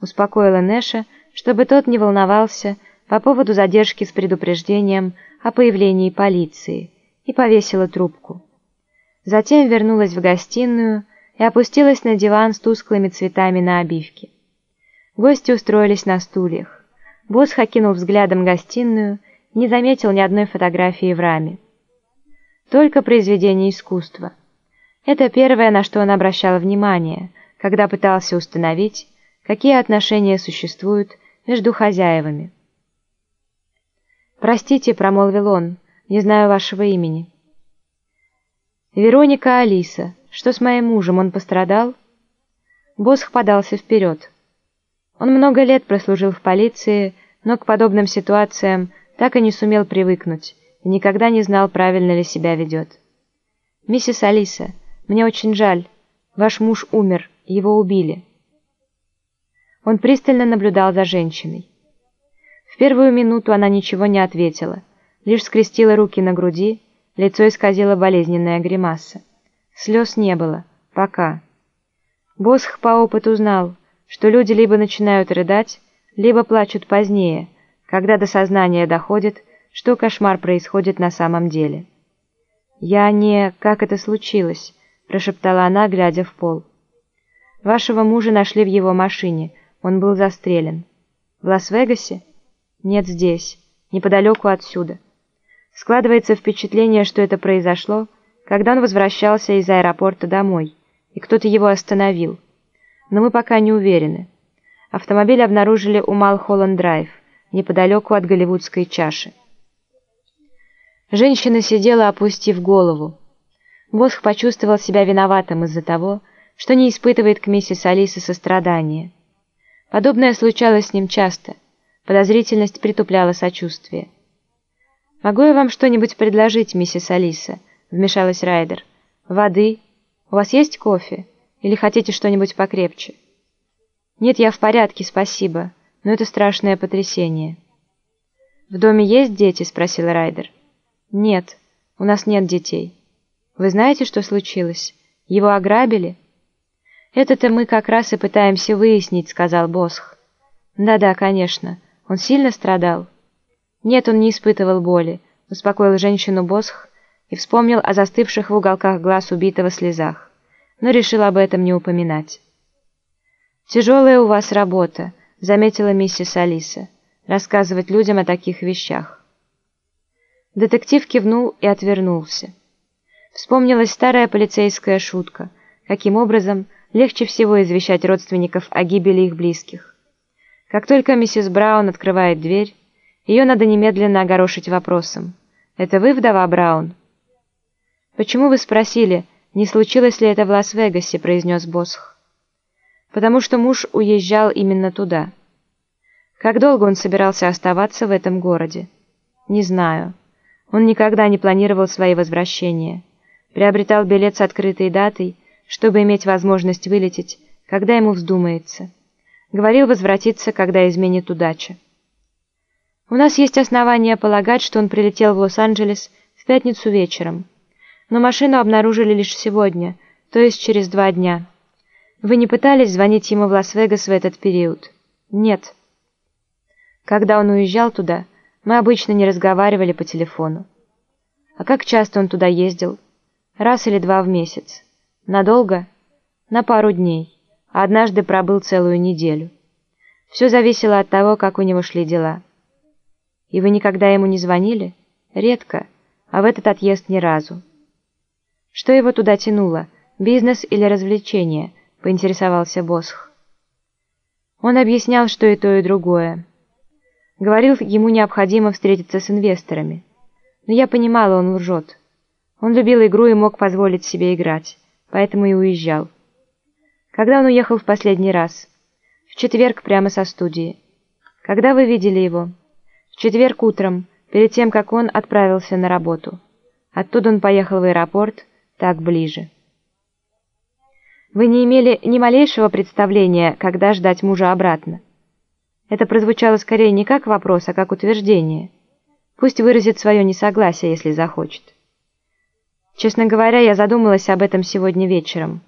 успокоила Нэша, чтобы тот не волновался по поводу задержки с предупреждением о появлении полиции, и повесила трубку. Затем вернулась в гостиную и опустилась на диван с тусклыми цветами на обивке. Гости устроились на стульях. Босс окинул взглядом гостиную не заметил ни одной фотографии в раме. Только произведение искусства. Это первое, на что он обращал внимание, когда пытался установить, какие отношения существуют между хозяевами. «Простите», — промолвил он, — «не знаю вашего имени». «Вероника Алиса. Что с моим мужем? Он пострадал?» Босх подался вперед. Он много лет прослужил в полиции, но к подобным ситуациям так и не сумел привыкнуть и никогда не знал, правильно ли себя ведет. «Миссис Алиса, мне очень жаль. Ваш муж умер, его убили». Он пристально наблюдал за женщиной. В первую минуту она ничего не ответила, лишь скрестила руки на груди, Лицо исказило болезненная гримаса. Слез не было. Пока. Босх по опыту знал, что люди либо начинают рыдать, либо плачут позднее, когда до сознания доходит, что кошмар происходит на самом деле. «Я не... Как это случилось?» – прошептала она, глядя в пол. «Вашего мужа нашли в его машине. Он был застрелен. В Лас-Вегасе? Нет, здесь, неподалеку отсюда. Складывается впечатление, что это произошло, когда он возвращался из аэропорта домой, и кто-то его остановил. Но мы пока не уверены. Автомобиль обнаружили у Малхолланд-Драйв, неподалеку от Голливудской чаши. Женщина сидела, опустив голову. Босх почувствовал себя виноватым из-за того, что не испытывает к миссис Алисе сострадания. Подобное случалось с ним часто. Подозрительность притупляла сочувствие. «Могу я вам что-нибудь предложить, миссис Алиса?» — вмешалась Райдер. «Воды? У вас есть кофе? Или хотите что-нибудь покрепче?» «Нет, я в порядке, спасибо, но это страшное потрясение». «В доме есть дети?» — спросил Райдер. «Нет, у нас нет детей. Вы знаете, что случилось? Его ограбили?» «Это-то мы как раз и пытаемся выяснить», — сказал Босх. «Да-да, конечно. Он сильно страдал?» Нет, он не испытывал боли, успокоил женщину Босх и вспомнил о застывших в уголках глаз убитого слезах, но решил об этом не упоминать. «Тяжелая у вас работа», — заметила миссис Алиса, рассказывать людям о таких вещах. Детектив кивнул и отвернулся. Вспомнилась старая полицейская шутка, каким образом легче всего извещать родственников о гибели их близких. Как только миссис Браун открывает дверь, ее надо немедленно огорошить вопросом. «Это вы, вдова Браун?» «Почему вы спросили, не случилось ли это в Лас-Вегасе?» – произнес Босх. «Потому что муж уезжал именно туда». «Как долго он собирался оставаться в этом городе?» «Не знаю. Он никогда не планировал свои возвращения. Приобретал билет с открытой датой, чтобы иметь возможность вылететь, когда ему вздумается. Говорил возвратиться, когда изменит удача. У нас есть основания полагать, что он прилетел в Лос-Анджелес в пятницу вечером. Но машину обнаружили лишь сегодня, то есть через два дня. Вы не пытались звонить ему в Лас-Вегас в этот период? Нет. Когда он уезжал туда, мы обычно не разговаривали по телефону. А как часто он туда ездил? Раз или два в месяц. Надолго? На пару дней. Однажды пробыл целую неделю. Все зависело от того, как у него шли дела. И вы никогда ему не звонили? Редко, а в этот отъезд ни разу. Что его туда тянуло, бизнес или развлечение? Поинтересовался Босх. Он объяснял, что и то, и другое. Говорил, ему необходимо встретиться с инвесторами. Но я понимала, он лжет. Он любил игру и мог позволить себе играть, поэтому и уезжал. Когда он уехал в последний раз? В четверг прямо со студии. Когда вы видели его? В четверг утром, перед тем, как он отправился на работу. Оттуда он поехал в аэропорт, так ближе. Вы не имели ни малейшего представления, когда ждать мужа обратно. Это прозвучало скорее не как вопрос, а как утверждение. Пусть выразит свое несогласие, если захочет. Честно говоря, я задумалась об этом сегодня вечером.